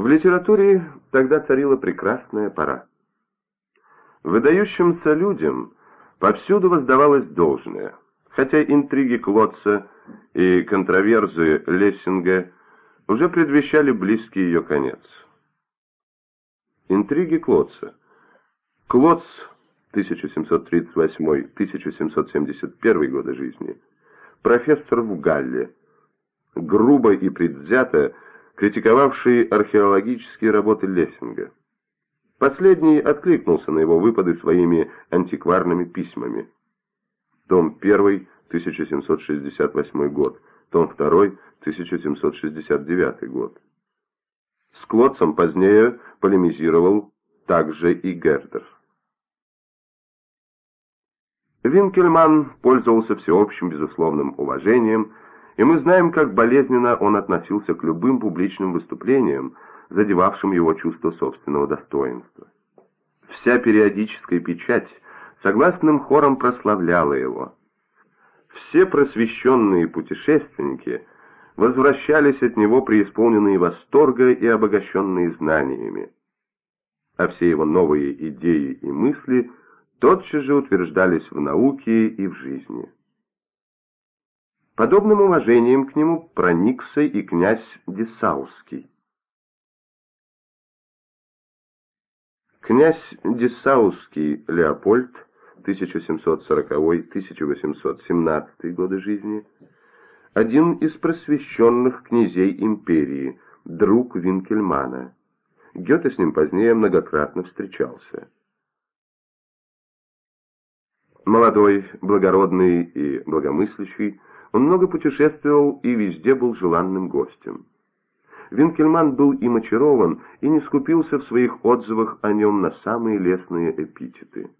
В литературе тогда царила прекрасная пора. Выдающимся людям повсюду воздавалось должное, хотя интриги Клотца и контроверзы Лессинга уже предвещали близкий ее конец. Интриги Клотца. Клотц 1738-1771 годы жизни, профессор в Галле, грубо и предвзято критиковавший археологические работы Лессинга. Последний откликнулся на его выпады своими антикварными письмами. Том 1, 1768 год, том 2, 1769 год. С Клотцем позднее полемизировал также и Гердер. Винкельман пользовался всеобщим безусловным уважением и мы знаем, как болезненно он относился к любым публичным выступлениям, задевавшим его чувство собственного достоинства. Вся периодическая печать согласным хором прославляла его. Все просвещенные путешественники возвращались от него преисполненные восторга и обогащенные знаниями. А все его новые идеи и мысли тотчас же утверждались в науке и в жизни. Подобным уважением к нему проникся и князь Десаусский. Князь Десаусский Леопольд, 1740-1817 годы жизни, один из просвещенных князей империи, друг Винкельмана. Гёте с ним позднее многократно встречался. Молодой, благородный и благомыслящий, он много путешествовал и везде был желанным гостем. Винкельман был им очарован и не скупился в своих отзывах о нем на самые лестные эпитеты.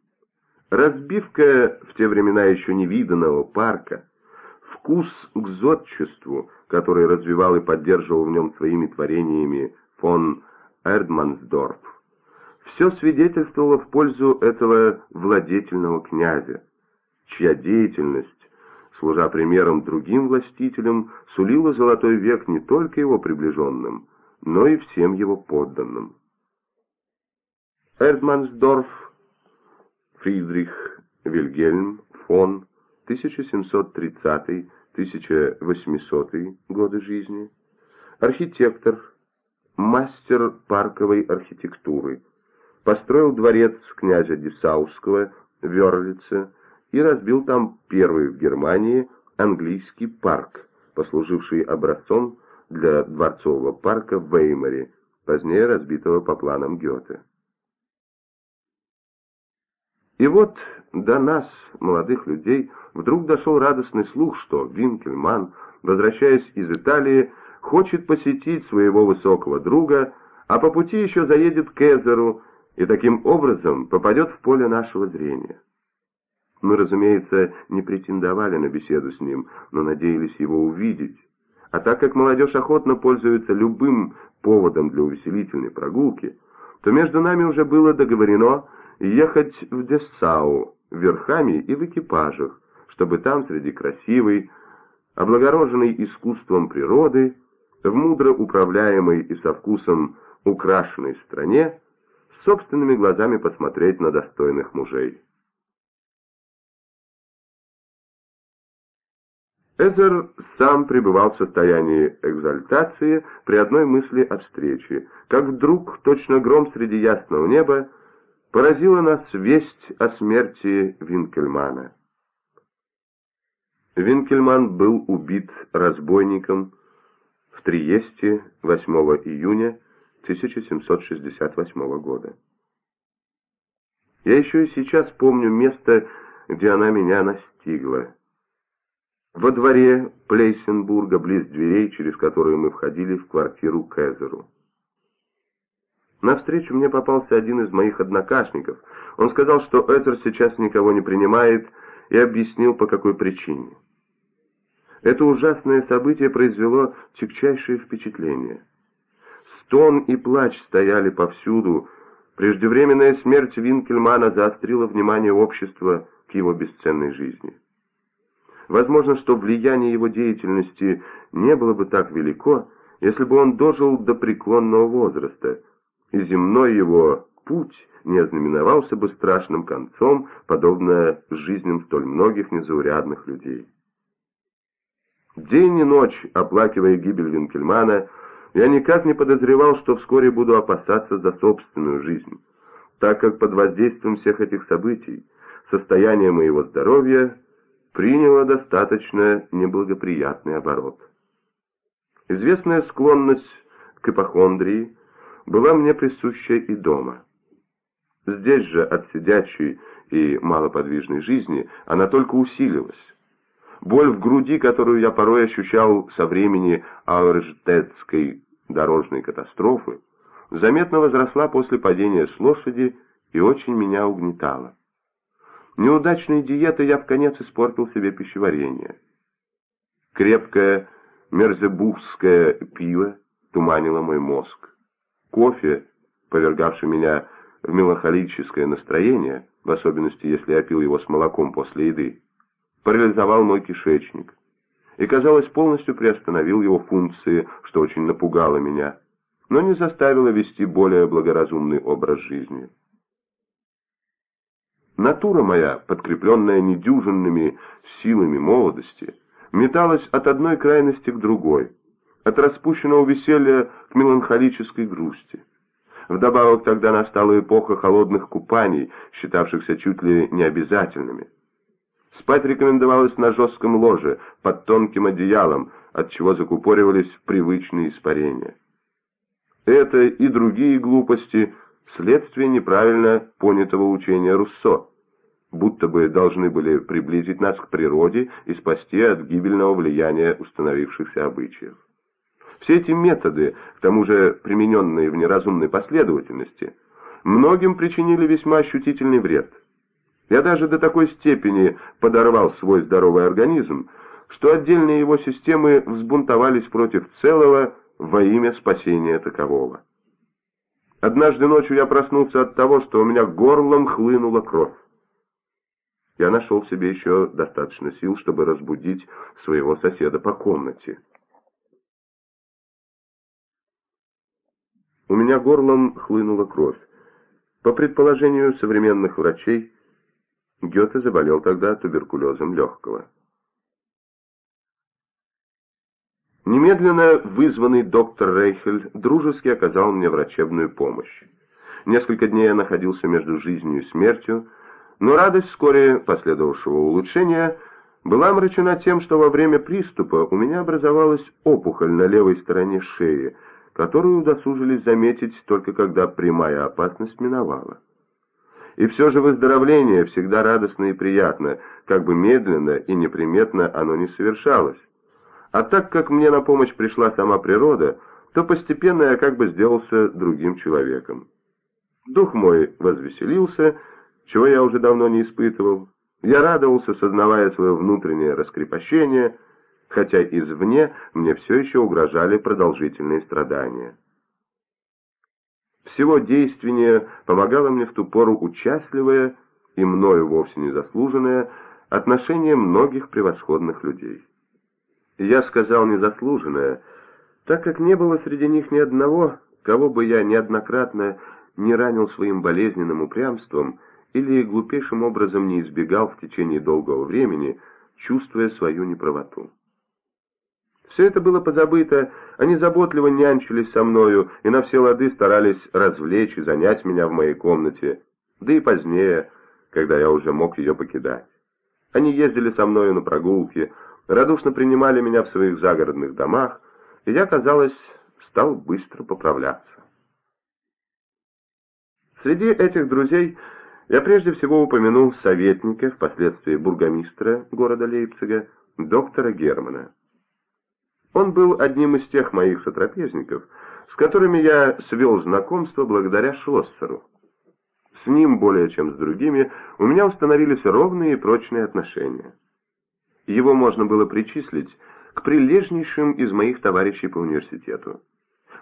Разбивка в те времена еще невиданного парка, вкус к зодчеству, который развивал и поддерживал в нем своими творениями фон Эрдмансдорф, все свидетельствовало в пользу этого владетельного князя, чья деятельность служа примером другим властителям, сулила золотой век не только его приближенным, но и всем его подданным. Эрдмансдорф, Фридрих Вильгельм фон 1730-1800 годы жизни, архитектор, мастер парковой архитектуры, построил дворец князя Десауского в Верлице, и разбил там первый в Германии английский парк, послуживший образцом для дворцового парка в Веймаре, позднее разбитого по планам Гёте. И вот до нас, молодых людей, вдруг дошел радостный слух, что Винкельман, возвращаясь из Италии, хочет посетить своего высокого друга, а по пути еще заедет к Эзеру и таким образом попадет в поле нашего зрения. Мы, разумеется, не претендовали на беседу с ним, но надеялись его увидеть. А так как молодежь охотно пользуется любым поводом для увеселительной прогулки, то между нами уже было договорено ехать в Дессау верхами и в экипажах, чтобы там среди красивой, облагороженной искусством природы, в мудро управляемой и со вкусом украшенной стране, собственными глазами посмотреть на достойных мужей. Эзер сам пребывал в состоянии экзальтации при одной мысли о встрече, как вдруг, точно гром среди ясного неба, поразила нас весть о смерти Винкельмана. Винкельман был убит разбойником в Триесте 8 июня 1768 года. Я еще и сейчас помню место, где она меня настигла. Во дворе Плейсенбурга, близ дверей, через которые мы входили в квартиру Кэзеру. Навстречу мне попался один из моих однокашников. Он сказал, что Эзер сейчас никого не принимает, и объяснил, по какой причине. Это ужасное событие произвело тягчайшее впечатление. Стон и плач стояли повсюду. Преждевременная смерть Винкельмана заострила внимание общества к его бесценной жизни. Возможно, что влияние его деятельности не было бы так велико, если бы он дожил до преклонного возраста, и земной его путь не ознаменовался бы страшным концом, подобно жизням столь многих незаурядных людей. День и ночь, оплакивая гибель Винкельмана, я никак не подозревал, что вскоре буду опасаться за собственную жизнь, так как под воздействием всех этих событий состояние моего здоровья приняло достаточно неблагоприятный оборот. Известная склонность к ипохондрии была мне присуща и дома. Здесь же от сидячей и малоподвижной жизни она только усилилась. Боль в груди, которую я порой ощущал со времени Ауржтетской дорожной катастрофы, заметно возросла после падения с лошади и очень меня угнетала. Неудачной диетой я в конец испортил себе пищеварение. Крепкое мерзебухское пиво туманило мой мозг. Кофе, повергавший меня в меланхолическое настроение, в особенности если я пил его с молоком после еды, парализовал мой кишечник и, казалось, полностью приостановил его функции, что очень напугало меня, но не заставило вести более благоразумный образ жизни. Натура моя, подкрепленная недюжинными силами молодости, металась от одной крайности к другой, от распущенного веселья к меланхолической грусти. Вдобавок тогда настала эпоха холодных купаний, считавшихся чуть ли не обязательными. Спать рекомендовалось на жестком ложе, под тонким одеялом, от чего закупоривались привычные испарения. Это и другие глупости – следствие неправильно понятого учения Руссо, будто бы должны были приблизить нас к природе и спасти от гибельного влияния установившихся обычаев. Все эти методы, к тому же примененные в неразумной последовательности, многим причинили весьма ощутительный вред. Я даже до такой степени подорвал свой здоровый организм, что отдельные его системы взбунтовались против целого во имя спасения такового. Однажды ночью я проснулся от того, что у меня горлом хлынула кровь. Я нашел в себе еще достаточно сил, чтобы разбудить своего соседа по комнате. У меня горлом хлынула кровь. По предположению современных врачей, Гёте заболел тогда туберкулезом легкого. Немедленно вызванный доктор Рейхель дружески оказал мне врачебную помощь. Несколько дней я находился между жизнью и смертью, но радость вскоре последовавшего улучшения была омрачена тем, что во время приступа у меня образовалась опухоль на левой стороне шеи, которую удосужились заметить только когда прямая опасность миновала. И все же выздоровление всегда радостно и приятно, как бы медленно и неприметно оно не совершалось. А так как мне на помощь пришла сама природа, то постепенно я как бы сделался другим человеком. Дух мой возвеселился, чего я уже давно не испытывал. Я радовался, сознавая свое внутреннее раскрепощение – хотя извне мне все еще угрожали продолжительные страдания. Всего действеннее помогало мне в ту пору участливое и мною вовсе не заслуженное отношение многих превосходных людей. Я сказал незаслуженное, так как не было среди них ни одного, кого бы я неоднократно не ранил своим болезненным упрямством или глупейшим образом не избегал в течение долгого времени, чувствуя свою неправоту. Все это было позабыто, они заботливо нянчились со мною и на все лады старались развлечь и занять меня в моей комнате, да и позднее, когда я уже мог ее покидать. Они ездили со мною на прогулки, радушно принимали меня в своих загородных домах, и я, казалось, стал быстро поправляться. Среди этих друзей я прежде всего упомянул советника, впоследствии бургомистра города Лейпцига, доктора Германа. Он был одним из тех моих сотрапезников, с которыми я свел знакомство благодаря Шлоссеру. С ним, более чем с другими, у меня установились ровные и прочные отношения. Его можно было причислить к прилежнейшим из моих товарищей по университету.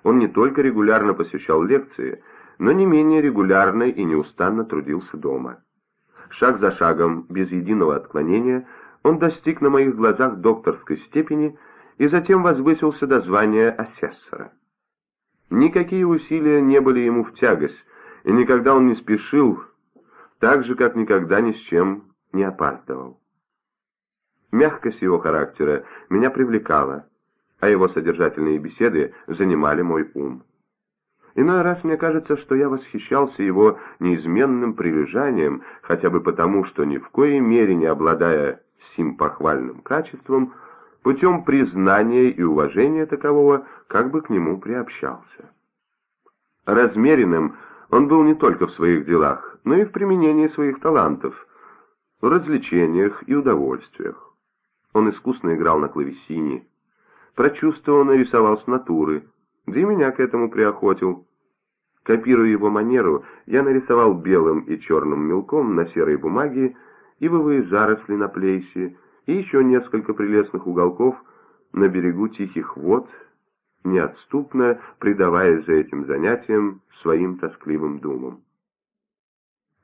Он не только регулярно посещал лекции, но не менее регулярно и неустанно трудился дома. Шаг за шагом, без единого отклонения, он достиг на моих глазах докторской степени и затем возвысился до звания асессора. Никакие усилия не были ему в тягость, и никогда он не спешил, так же, как никогда ни с чем не опаздывал. Мягкость его характера меня привлекала, а его содержательные беседы занимали мой ум. Иной раз мне кажется, что я восхищался его неизменным прилежанием, хотя бы потому, что ни в коей мере не обладая сим похвальным качеством, путем признания и уважения такового как бы к нему приобщался. Размеренным он был не только в своих делах, но и в применении своих талантов, в развлечениях и удовольствиях. Он искусно играл на клавесине, прочувствованно рисовал с натуры, да и меня к этому приохотил. Копируя его манеру, я нарисовал белым и черным мелком на серой бумаге ивовые заросли на плейсе и еще несколько прелестных уголков на берегу тихих вод, неотступно предаваясь за этим занятием своим тоскливым думам.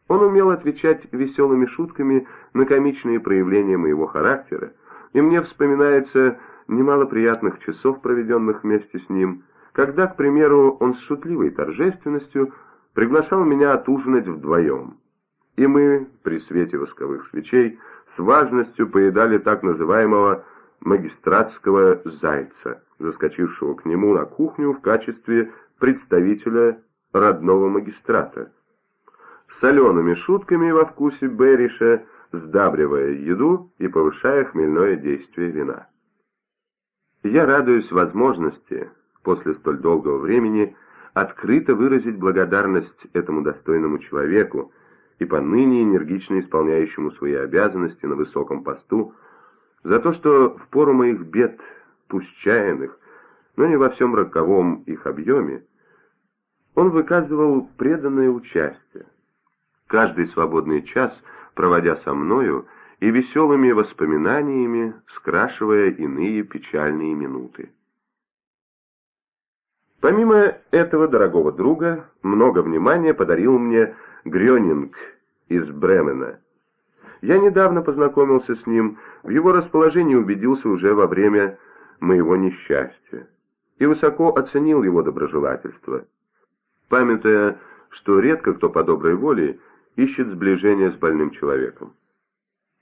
Он умел отвечать веселыми шутками на комичные проявления моего характера, и мне вспоминается немало приятных часов, проведенных вместе с ним, когда, к примеру, он с шутливой торжественностью приглашал меня отужинать вдвоем. И мы, при свете восковых свечей, с важностью поедали так называемого магистратского зайца, заскочившего к нему на кухню в качестве представителя родного магистрата. С солеными шутками во вкусе Бериша, сдабривая еду и повышая хмельное действие вина. Я радуюсь возможности после столь долгого времени открыто выразить благодарность этому достойному человеку и поныне энергично исполняющему свои обязанности на высоком посту, за то, что в пору моих бед, пусть чаянных, но не во всем роковом их объеме, он выказывал преданное участие. Каждый свободный час, проводя со мною, и веселыми воспоминаниями скрашивая иные печальные минуты. Помимо этого дорогого друга, много внимания подарил мне Грёнинг из Бремена. Я недавно познакомился с ним, в его расположении убедился уже во время моего несчастья и высоко оценил его доброжелательство, памятая, что редко кто по доброй воле ищет сближения с больным человеком.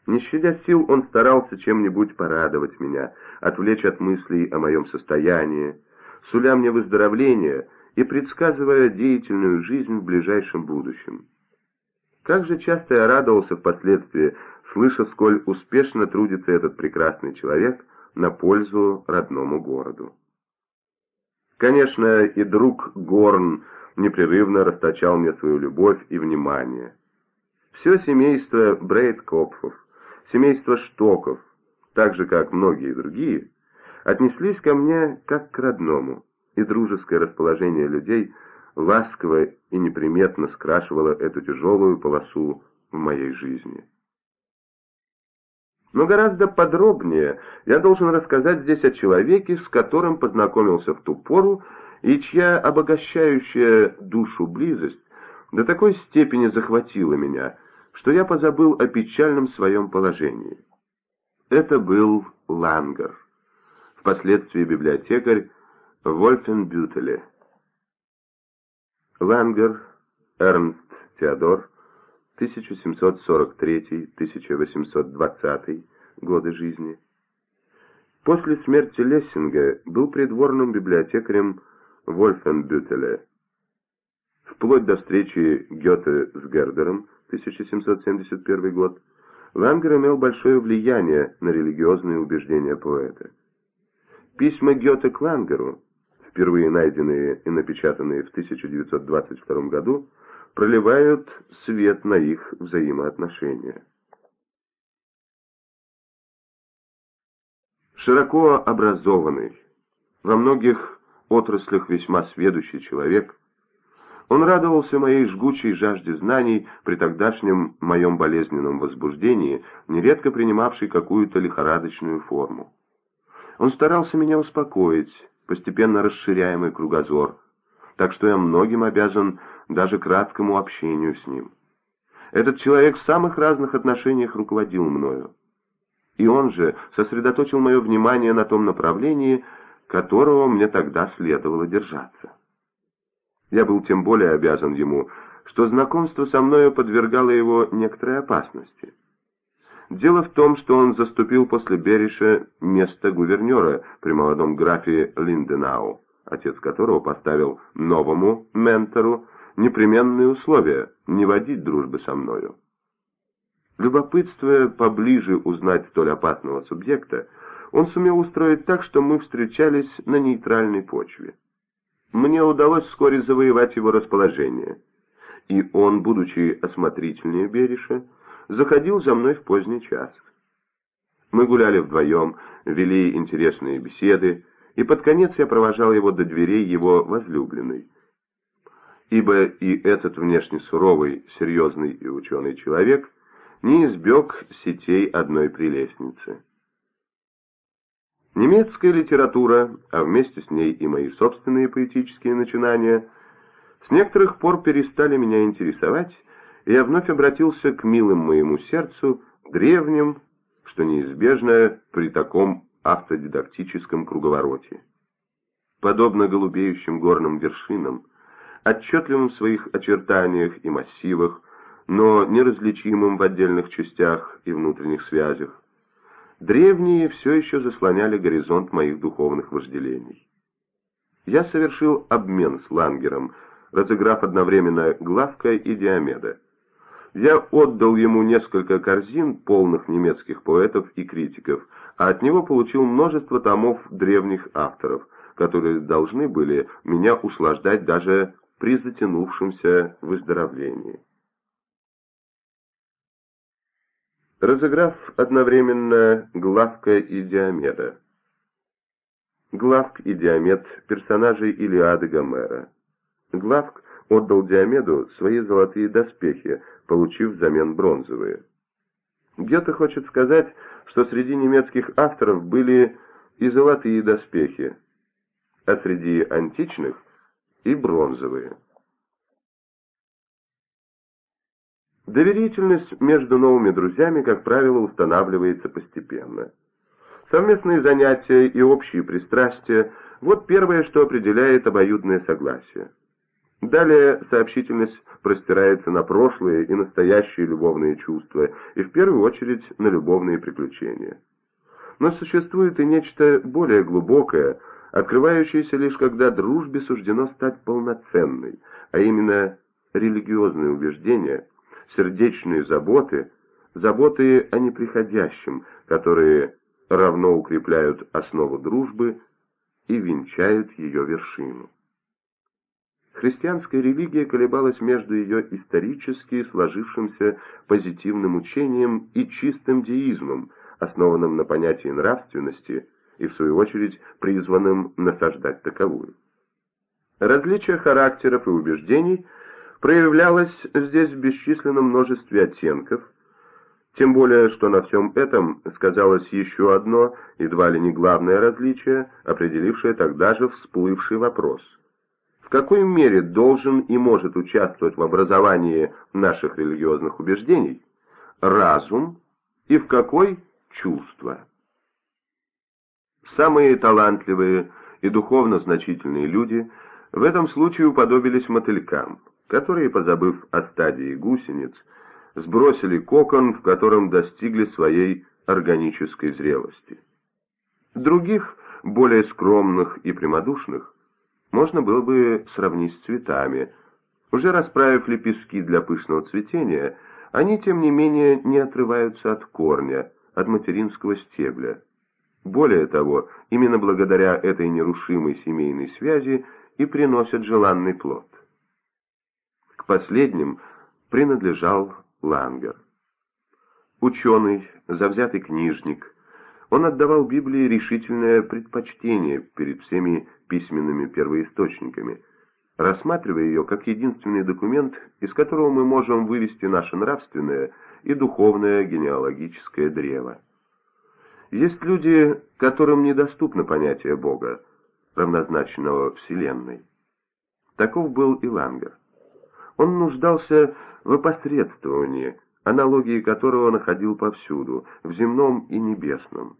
Не щадя сил, он старался чем-нибудь порадовать меня, отвлечь от мыслей о моем состоянии, суля мне выздоровление и предсказывая деятельную жизнь в ближайшем будущем. Как же часто я радовался впоследствии, слыша, сколь успешно трудится этот прекрасный человек на пользу родному городу. Конечно, и друг Горн непрерывно расточал мне свою любовь и внимание. Все семейство Брейдкопфов, семейство Штоков, так же, как многие другие, отнеслись ко мне как к родному, и дружеское расположение людей ласково и неприметно скрашивало эту тяжелую полосу в моей жизни. Но гораздо подробнее я должен рассказать здесь о человеке, с которым познакомился в ту пору, и чья обогащающая душу близость до такой степени захватила меня, что я позабыл о печальном своем положении. Это был Лангер впоследствии библиотекарь Вольфенбютеле. Лангер Эрнст Теодор, 1743-1820 годы жизни. После смерти Лессинга был придворным библиотекарем Вольфенбютеля. Вплоть до встречи Гёте с Гердером, 1771 год, Лангер имел большое влияние на религиозные убеждения поэта. Письма Гёте к Лангеру, впервые найденные и напечатанные в 1922 году, проливают свет на их взаимоотношения. Широко образованный, во многих отраслях весьма сведущий человек, он радовался моей жгучей жажде знаний при тогдашнем моем болезненном возбуждении, нередко принимавшей какую-то лихорадочную форму. Он старался меня успокоить, постепенно расширяя мой кругозор, так что я многим обязан даже краткому общению с ним. Этот человек в самых разных отношениях руководил мною. и он же сосредоточил мое внимание на том направлении, которого мне тогда следовало держаться. Я был тем более обязан ему, что знакомство со мною подвергало его некоторой опасности. Дело в том, что он заступил после Бериша место гувернера при молодом графе Линденау, отец которого поставил новому ментору непременные условия не водить дружбы со мною. Любопытствуя поближе узнать столь опасного субъекта, он сумел устроить так, что мы встречались на нейтральной почве. Мне удалось вскоре завоевать его расположение, и он, будучи осмотрительнее Бериша, заходил за мной в поздний час. Мы гуляли вдвоем, вели интересные беседы, и под конец я провожал его до дверей его возлюбленной. Ибо и этот внешне суровый, серьезный и ученый человек не избег сетей одной прелестницы. Немецкая литература, а вместе с ней и мои собственные поэтические начинания, с некоторых пор перестали меня интересовать, и я вновь обратился к милым моему сердцу, древним, что неизбежно при таком автодидактическом круговороте. Подобно голубеющим горным вершинам, отчетливым в своих очертаниях и массивах, но неразличимым в отдельных частях и внутренних связях, древние все еще заслоняли горизонт моих духовных вожделений. Я совершил обмен с Лангером, разыграв одновременно Главка и Диомеда. Я отдал ему несколько корзин, полных немецких поэтов и критиков, а от него получил множество томов древних авторов, которые должны были меня услаждать даже при затянувшемся выздоровлении. Разыграв одновременно Главка и Диомеда. Главк и Диомед – персонажи Илиады Гомера. Главк отдал Диомеду свои золотые доспехи, получив взамен бронзовые. Гёте хочет сказать, что среди немецких авторов были и золотые доспехи, а среди античных – и бронзовые. Доверительность между новыми друзьями, как правило, устанавливается постепенно. Совместные занятия и общие пристрастия – вот первое, что определяет обоюдное согласие. Далее сообщительность простирается на прошлые и настоящие любовные чувства, и в первую очередь на любовные приключения. Но существует и нечто более глубокое – открывающаяся лишь когда дружбе суждено стать полноценной, а именно религиозные убеждения, сердечные заботы, заботы о неприходящем, которые равно укрепляют основу дружбы и венчают ее вершину. Христианская религия колебалась между ее исторически сложившимся позитивным учением и чистым деизмом, основанным на понятии нравственности – и, в свою очередь, призванным насаждать таковую. Различие характеров и убеждений проявлялось здесь в бесчисленном множестве оттенков, тем более, что на всем этом сказалось еще одно, едва ли не главное различие, определившее тогда же всплывший вопрос. В какой мере должен и может участвовать в образовании наших религиозных убеждений разум и в какой чувство? Самые талантливые и духовно значительные люди в этом случае уподобились мотылькам, которые, позабыв о стадии гусениц, сбросили кокон, в котором достигли своей органической зрелости. Других, более скромных и прямодушных, можно было бы сравнить с цветами. Уже расправив лепестки для пышного цветения, они, тем не менее, не отрываются от корня, от материнского стебля. Более того, именно благодаря этой нерушимой семейной связи и приносят желанный плод. Последним принадлежал Лангер. Ученый, завзятый книжник, он отдавал Библии решительное предпочтение перед всеми письменными первоисточниками, рассматривая ее как единственный документ, из которого мы можем вывести наше нравственное и духовное генеалогическое древо. Есть люди, которым недоступно понятие Бога, равнозначного Вселенной. Таков был и Лангер. Он нуждался в опосредствовании, аналогии которого находил повсюду, в земном и небесном.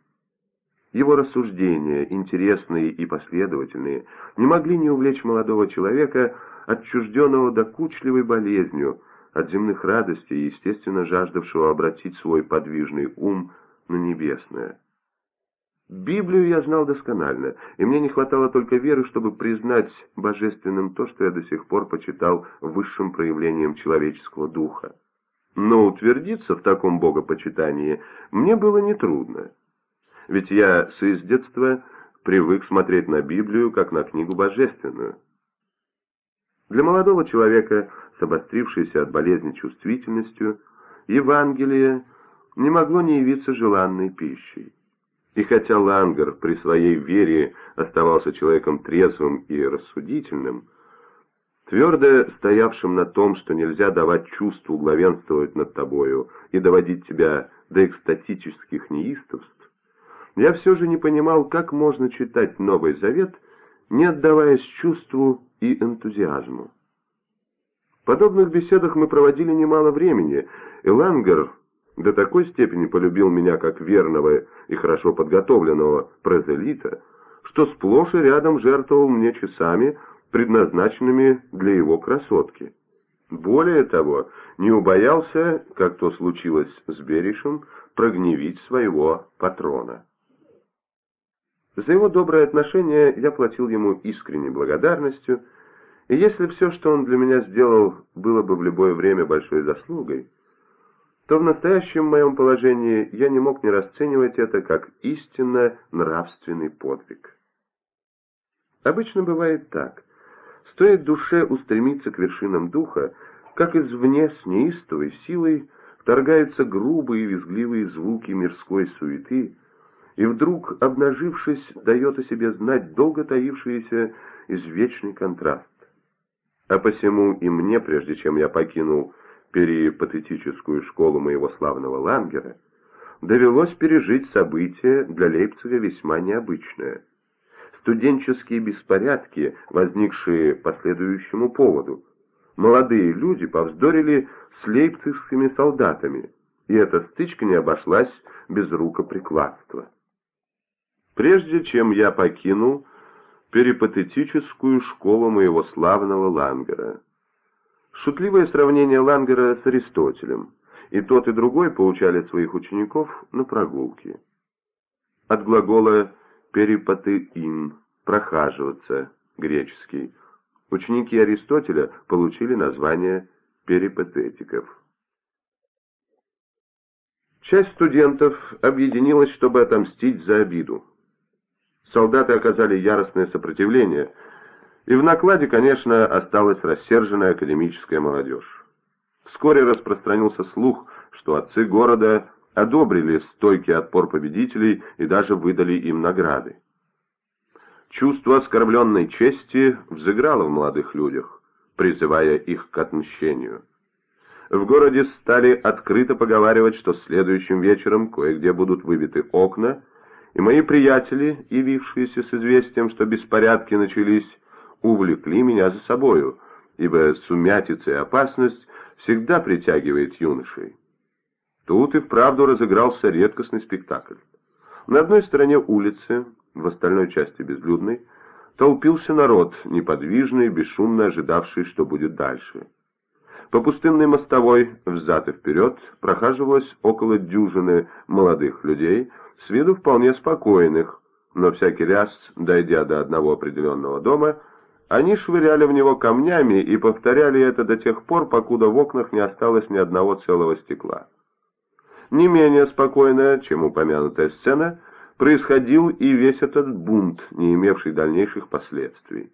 Его рассуждения, интересные и последовательные, не могли не увлечь молодого человека, отчужденного докучливой болезнью, от земных радостей и, естественно, жаждавшего обратить свой подвижный ум на небесное. Библию я знал досконально, и мне не хватало только веры, чтобы признать божественным то, что я до сих пор почитал высшим проявлением человеческого духа. Но утвердиться в таком богопочитании мне было нетрудно. Ведь я с детства привык смотреть на Библию как на книгу божественную. Для молодого человека, с обострившейся от болезни чувствительностью, Евангелие не могло не явиться желанной пищей. И хотя Лангер при своей вере оставался человеком трезвым и рассудительным, твердо стоявшим на том, что нельзя давать чувству главенствовать над тобою и доводить тебя до экстатических неистовств, я все же не понимал, как можно читать Новый Завет, не отдаваясь чувству и энтузиазму. В подобных беседах мы проводили немало времени, и Лангер до такой степени полюбил меня как верного и хорошо подготовленного прозелита, что сплошь и рядом жертвовал мне часами, предназначенными для его красотки. Более того, не убоялся, как то случилось с Беришем, прогневить своего патрона. За его доброе отношение я платил ему искренней благодарностью, и если все, что он для меня сделал, было бы в любое время большой заслугой, то в настоящем моем положении я не мог не расценивать это как истинно нравственный подвиг. Обычно бывает так. Стоит душе устремиться к вершинам духа, как извне с неистовой силой вторгаются грубые и визгливые звуки мирской суеты, и вдруг, обнажившись, дает о себе знать долго таившийся извечный контраст. А посему и мне, прежде чем я покинул перипатетическую школу моего славного Лангера, довелось пережить событие для Лейпцига весьма необычное. Студенческие беспорядки, возникшие по следующему поводу. Молодые люди повздорили с лейпцигскими солдатами, и эта стычка не обошлась без рукоприкладства. Прежде чем я покинул перипатетическую школу моего славного Лангера, Шутливое сравнение Лангера с Аристотелем. И тот, и другой получали своих учеников на прогулке. От глагола «перипатеин» – «прохаживаться» греческий. Ученики Аристотеля получили название перипатетиков. Часть студентов объединилась, чтобы отомстить за обиду. Солдаты оказали яростное сопротивление – и в накладе, конечно, осталась рассерженная академическая молодежь. Вскоре распространился слух, что отцы города одобрили стойкий отпор победителей и даже выдали им награды. Чувство оскорбленной чести взыграло в молодых людях, призывая их к отмщению. В городе стали открыто поговаривать, что следующим вечером кое-где будут выбиты окна, и мои приятели, явившиеся с известием, что беспорядки начались, увлекли меня за собою, ибо сумятица и опасность всегда притягивает юношей. Тут и вправду разыгрался редкостный спектакль. На одной стороне улицы, в остальной части безлюдной, толпился народ, неподвижный, бесшумно ожидавший, что будет дальше. По пустынной мостовой, взад и вперед, прохаживалось около дюжины молодых людей, с виду вполне спокойных, но всякий раз, дойдя до одного определенного дома, они швыряли в него камнями и повторяли это до тех пор, покуда в окнах не осталось ни одного целого стекла. Не менее спокойно, чем упомянутая сцена, происходил и весь этот бунт, не имевший дальнейших последствий.